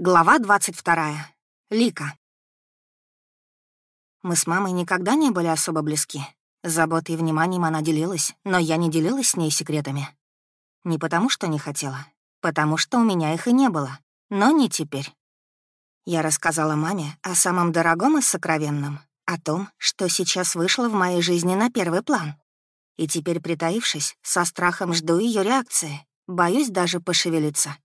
Глава 22. Лика. Мы с мамой никогда не были особо близки. Заботой и вниманием она делилась, но я не делилась с ней секретами. Не потому, что не хотела, потому что у меня их и не было, но не теперь. Я рассказала маме о самом дорогом и сокровенном, о том, что сейчас вышло в моей жизни на первый план. И теперь, притаившись, со страхом жду ее реакции, боюсь даже пошевелиться.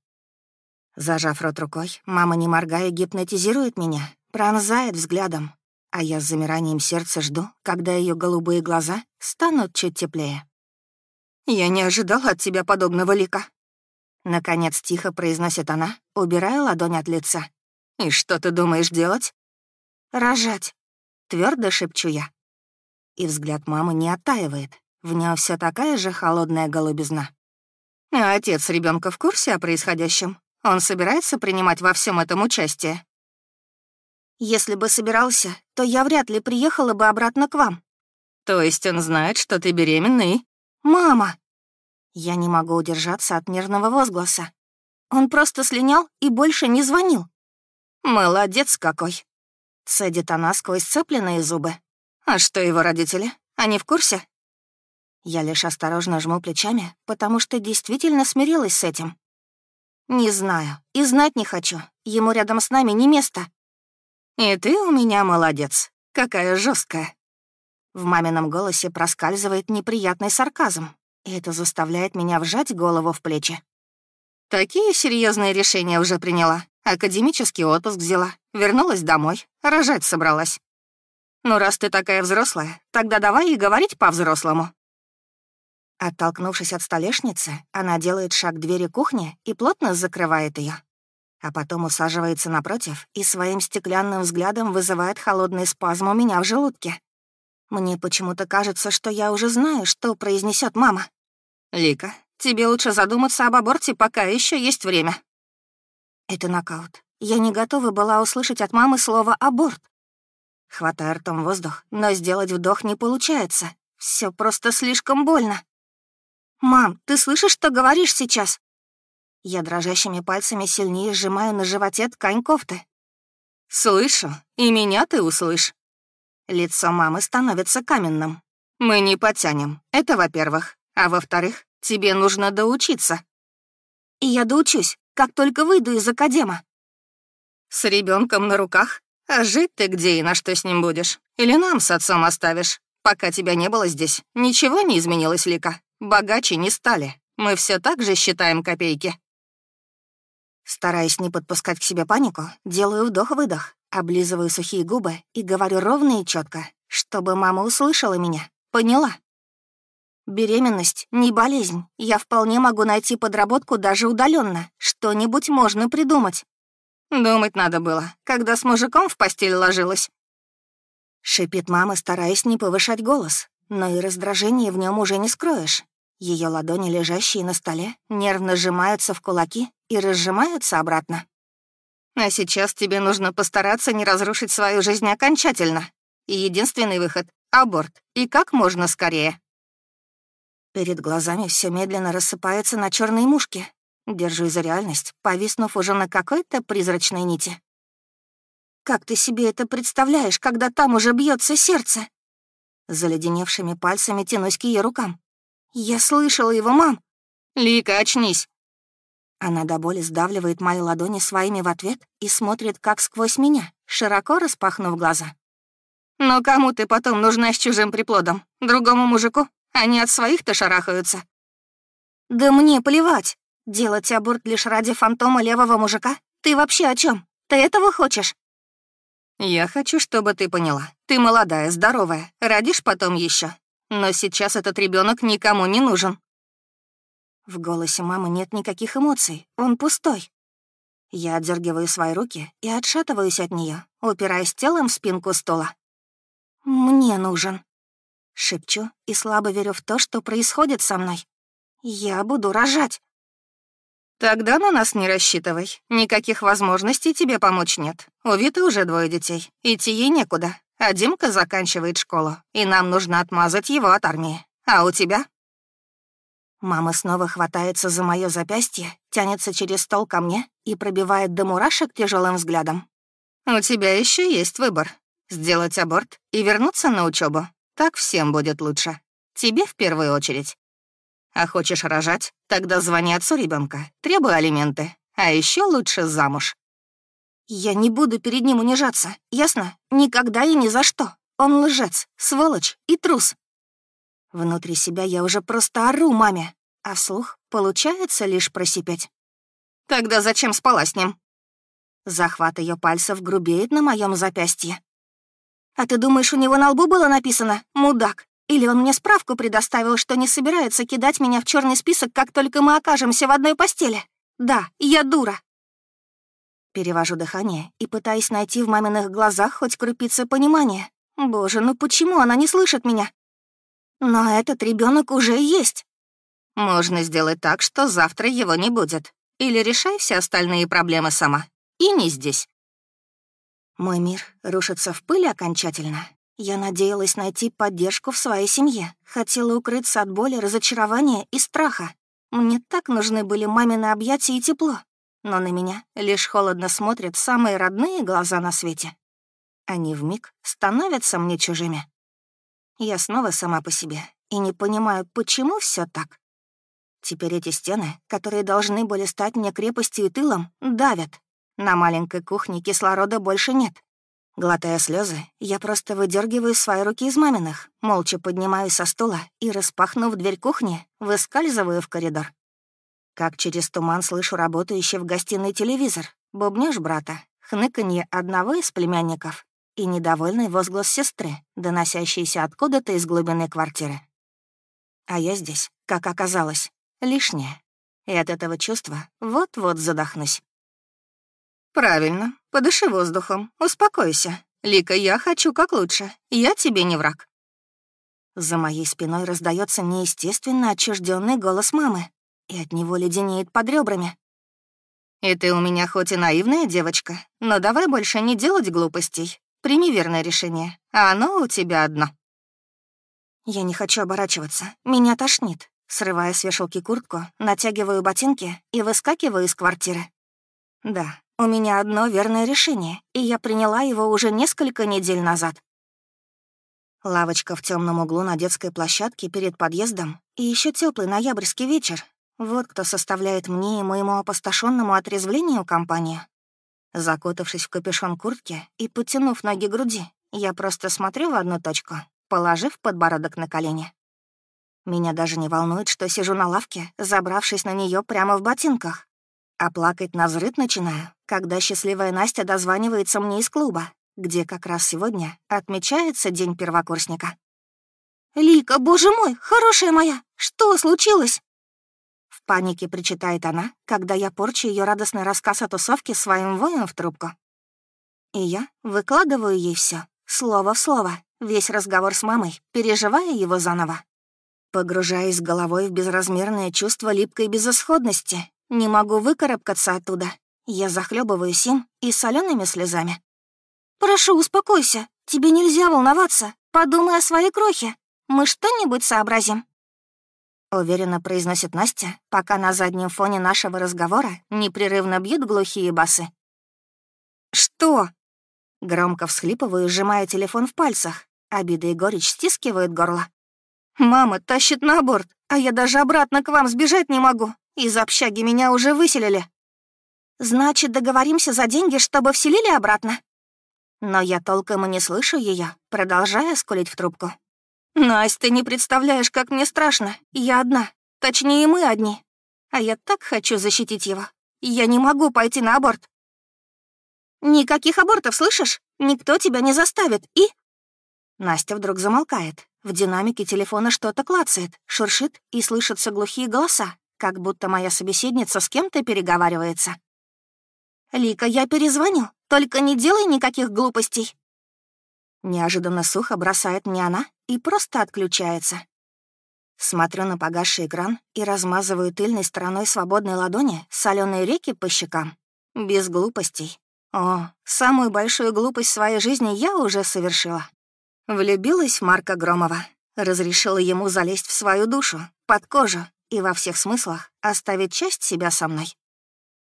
Зажав рот рукой, мама, не моргая, гипнотизирует меня, пронзает взглядом, а я с замиранием сердца жду, когда ее голубые глаза станут чуть теплее. «Я не ожидала от тебя подобного лика», — наконец тихо произносит она, убирая ладонь от лица. «И что ты думаешь делать?» «Рожать», — твердо шепчу я. И взгляд мамы не оттаивает, в нем все такая же холодная голубизна. «А отец ребенка в курсе о происходящем?» Он собирается принимать во всем этом участие? Если бы собирался, то я вряд ли приехала бы обратно к вам. То есть он знает, что ты беременный? Мама! Я не могу удержаться от нервного возгласа. Он просто слинял и больше не звонил. Молодец какой. Цедит она сквозь цепленные зубы. А что его родители? Они в курсе? Я лишь осторожно жму плечами, потому что действительно смирилась с этим. «Не знаю. И знать не хочу. Ему рядом с нами не место». «И ты у меня молодец. Какая жесткая. В мамином голосе проскальзывает неприятный сарказм, и это заставляет меня вжать голову в плечи. Такие серьезные решения уже приняла. Академический отпуск взяла, вернулась домой, рожать собралась. Ну, раз ты такая взрослая, тогда давай и говорить по-взрослому. Оттолкнувшись от столешницы, она делает шаг к двери кухни и плотно закрывает ее, А потом усаживается напротив и своим стеклянным взглядом вызывает холодный спазм у меня в желудке. Мне почему-то кажется, что я уже знаю, что произнесет мама. «Лика, тебе лучше задуматься об аборте, пока еще есть время». Это нокаут. Я не готова была услышать от мамы слово «аборт». Хватаю ртом воздух, но сделать вдох не получается. Все просто слишком больно. «Мам, ты слышишь, что говоришь сейчас?» Я дрожащими пальцами сильнее сжимаю на животе ткань кофты. «Слышу, и меня ты услышь». Лицо мамы становится каменным. «Мы не потянем, это во-первых. А во-вторых, тебе нужно доучиться». «И я доучусь, как только выйду из академа». «С ребенком на руках? А жить ты где и на что с ним будешь? Или нам с отцом оставишь? Пока тебя не было здесь, ничего не изменилось, Лика?» Богаче не стали. Мы все так же считаем копейки. Стараясь не подпускать к себе панику, делаю вдох-выдох, облизываю сухие губы и говорю ровно и четко, чтобы мама услышала меня, поняла. Беременность — не болезнь. Я вполне могу найти подработку даже удаленно. Что-нибудь можно придумать. Думать надо было, когда с мужиком в постель ложилась. Шипит мама, стараясь не повышать голос, но и раздражение в нем уже не скроешь. Ее ладони, лежащие на столе, нервно сжимаются в кулаки и разжимаются обратно. А сейчас тебе нужно постараться не разрушить свою жизнь окончательно. И единственный выход — аборт. И как можно скорее. Перед глазами все медленно рассыпается на черные мушки. Держу за реальность, повиснув уже на какой-то призрачной нити. «Как ты себе это представляешь, когда там уже бьется сердце?» Заледеневшими пальцами тянусь к ее рукам. «Я слышала его, мам!» «Лика, очнись!» Она до боли сдавливает мои ладони своими в ответ и смотрит как сквозь меня, широко распахнув глаза. «Но кому ты потом нужна с чужим приплодом? Другому мужику? Они от своих-то шарахаются». «Да мне плевать. Делать аборт лишь ради фантома левого мужика? Ты вообще о чем? Ты этого хочешь?» «Я хочу, чтобы ты поняла. Ты молодая, здоровая, родишь потом еще. Но сейчас этот ребенок никому не нужен. В голосе мамы нет никаких эмоций, он пустой. Я отдергиваю свои руки и отшатываюсь от нее, упираясь телом в спинку стола. «Мне нужен», — шепчу и слабо верю в то, что происходит со мной. «Я буду рожать». «Тогда на нас не рассчитывай. Никаких возможностей тебе помочь нет. У Виты уже двое детей. Идти ей некуда. А Димка заканчивает школу, и нам нужно отмазать его от армии. А у тебя?» Мама снова хватается за мое запястье, тянется через стол ко мне и пробивает до мурашек тяжелым взглядом. «У тебя еще есть выбор. Сделать аборт и вернуться на учебу. Так всем будет лучше. Тебе в первую очередь. А хочешь рожать? Тогда звони отцу ребенка, требуй алименты. А еще лучше замуж. Я не буду перед ним унижаться, ясно? Никогда и ни за что. Он лжец, сволочь и трус. Внутри себя я уже просто ору маме, а вслух получается лишь просипеть. Тогда зачем спала с ним? Захват ее пальцев грубеет на моем запястье. «А ты думаешь, у него на лбу было написано «мудак»? Или он мне справку предоставил, что не собирается кидать меня в черный список, как только мы окажемся в одной постели? Да, я дура». Перевожу дыхание и пытаюсь найти в маминых глазах хоть крупицы понимания. Боже, ну почему она не слышит меня? Но этот ребенок уже есть. Можно сделать так, что завтра его не будет. Или решай все остальные проблемы сама. И не здесь. Мой мир рушится в пыль окончательно. Я надеялась найти поддержку в своей семье, хотела укрыться от боли, разочарования и страха. Мне так нужны были мамины объятия и тепло, но на меня лишь холодно смотрят самые родные глаза на свете. Они вмиг становятся мне чужими. Я снова сама по себе и не понимаю, почему все так. Теперь эти стены, которые должны были стать мне крепостью и тылом, давят. На маленькой кухне кислорода больше нет. Глотая слезы, я просто выдергиваю свои руки из маминых, молча поднимаюсь со стула и, распахнув дверь кухни, выскальзываю в коридор. Как через туман слышу работающий в гостиной телевизор, бубнёж брата, хныканье одного из племянников и недовольный возглас сестры, доносящийся откуда-то из глубины квартиры. А я здесь, как оказалось, лишняя. И от этого чувства вот-вот задохнусь. «Правильно. Подыши воздухом. Успокойся. Лика, я хочу как лучше. Я тебе не враг». За моей спиной раздается неестественно отчужденный голос мамы, и от него леденеет под ребрами. «И ты у меня хоть и наивная девочка, но давай больше не делать глупостей. Прими верное решение, а оно у тебя одно». Я не хочу оборачиваться, меня тошнит. Срывая с вешалки куртку, натягиваю ботинки и выскакиваю из квартиры. Да, у меня одно верное решение, и я приняла его уже несколько недель назад. Лавочка в темном углу на детской площадке перед подъездом и еще теплый ноябрьский вечер. Вот кто составляет мне и моему опустошенному отрезвлению компанию. Закутавшись в капюшон куртки и подтянув ноги к груди, я просто смотрю в одну точку, положив подбородок на колени. Меня даже не волнует, что сижу на лавке, забравшись на нее прямо в ботинках. А плакать на взрыв начинаю, когда счастливая Настя дозванивается мне из клуба, где как раз сегодня отмечается День первокурсника. «Лика, боже мой, хорошая моя, что случилось?» В панике причитает она, когда я порчу ее радостный рассказ о тусовке своим воем в трубку. И я выкладываю ей все, слово в слово, весь разговор с мамой, переживая его заново. Погружаясь головой в безразмерное чувство липкой безысходности, не могу выкарабкаться оттуда. Я захлебываюсь им и солеными слезами. «Прошу, успокойся. Тебе нельзя волноваться. Подумай о своей крохе. Мы что-нибудь сообразим». Уверенно произносит Настя, пока на заднем фоне нашего разговора непрерывно бьют глухие басы. «Что?» Громко всхлипываю, сжимая телефон в пальцах. Обида и горечь стискивают горло. «Мама тащит на борт, а я даже обратно к вам сбежать не могу. Из общаги меня уже выселили. Значит, договоримся за деньги, чтобы вселили обратно. Но я толком и не слышу ее, продолжая скулить в трубку. «Настя, ты не представляешь, как мне страшно. Я одна. Точнее, мы одни. А я так хочу защитить его. Я не могу пойти на аборт». «Никаких абортов, слышишь? Никто тебя не заставит. И...» Настя вдруг замолкает. В динамике телефона что-то клацает, шуршит, и слышатся глухие голоса как будто моя собеседница с кем-то переговаривается. «Лика, я перезвоню, только не делай никаких глупостей». Неожиданно сухо бросает мне она и просто отключается. Смотрю на погасший экран и размазываю тыльной стороной свободной ладони соленые реки по щекам. Без глупостей. О, самую большую глупость в своей жизни я уже совершила. Влюбилась в Марка Громова. Разрешила ему залезть в свою душу, под кожу, и во всех смыслах оставить часть себя со мной.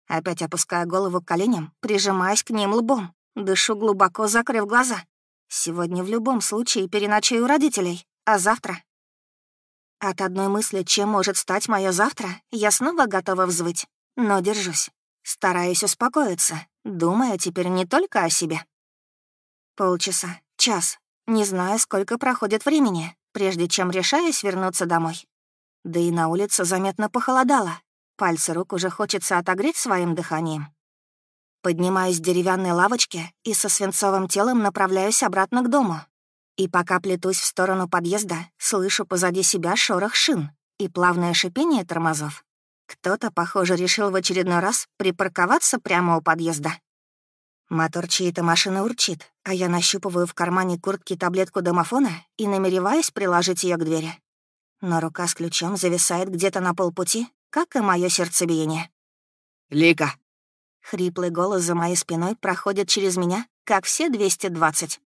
Опять опуская голову к коленям, прижимаясь к ним лбом, дышу глубоко, закрыв глаза. Сегодня в любом случае переночую у родителей, а завтра... От одной мысли, чем может стать мое завтра, я снова готова взвыть, но держусь. Стараюсь успокоиться, думая теперь не только о себе. Полчаса, час, не знаю, сколько проходит времени, прежде чем решаюсь вернуться домой. Да и на улице заметно похолодало. Пальцы рук уже хочется отогреть своим дыханием. Поднимаюсь с деревянной лавочки и со свинцовым телом направляюсь обратно к дому. И пока плетусь в сторону подъезда, слышу позади себя шорох шин и плавное шипение тормозов. Кто-то, похоже, решил в очередной раз припарковаться прямо у подъезда. Мотор чьей-то машины урчит, а я нащупываю в кармане куртки таблетку домофона и намереваюсь приложить ее к двери. Но рука с ключом зависает где-то на полпути, как и мое сердцебиение. «Лика!» Хриплый голос за моей спиной проходит через меня, как все 220.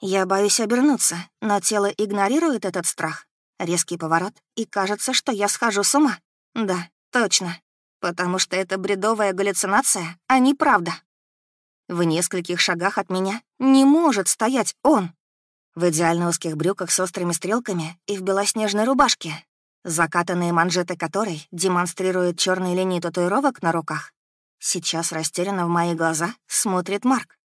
Я боюсь обернуться, но тело игнорирует этот страх. Резкий поворот, и кажется, что я схожу с ума. Да, точно. Потому что это бредовая галлюцинация, а не правда. В нескольких шагах от меня не может стоять он. В идеально узких брюках с острыми стрелками и в белоснежной рубашке, закатанные манжеты которой демонстрируют черные линии татуировок на руках. Сейчас растерянно в мои глаза смотрит Марк.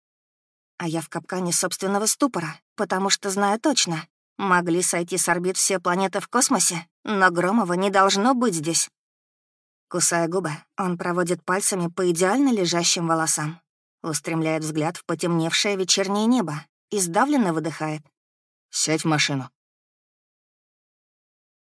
А я в капкане собственного ступора, потому что знаю точно. Могли сойти с орбит все планеты в космосе, но Громова не должно быть здесь. Кусая губы, он проводит пальцами по идеально лежащим волосам, устремляет взгляд в потемневшее вечернее небо и сдавленно выдыхает. «Сядь в машину».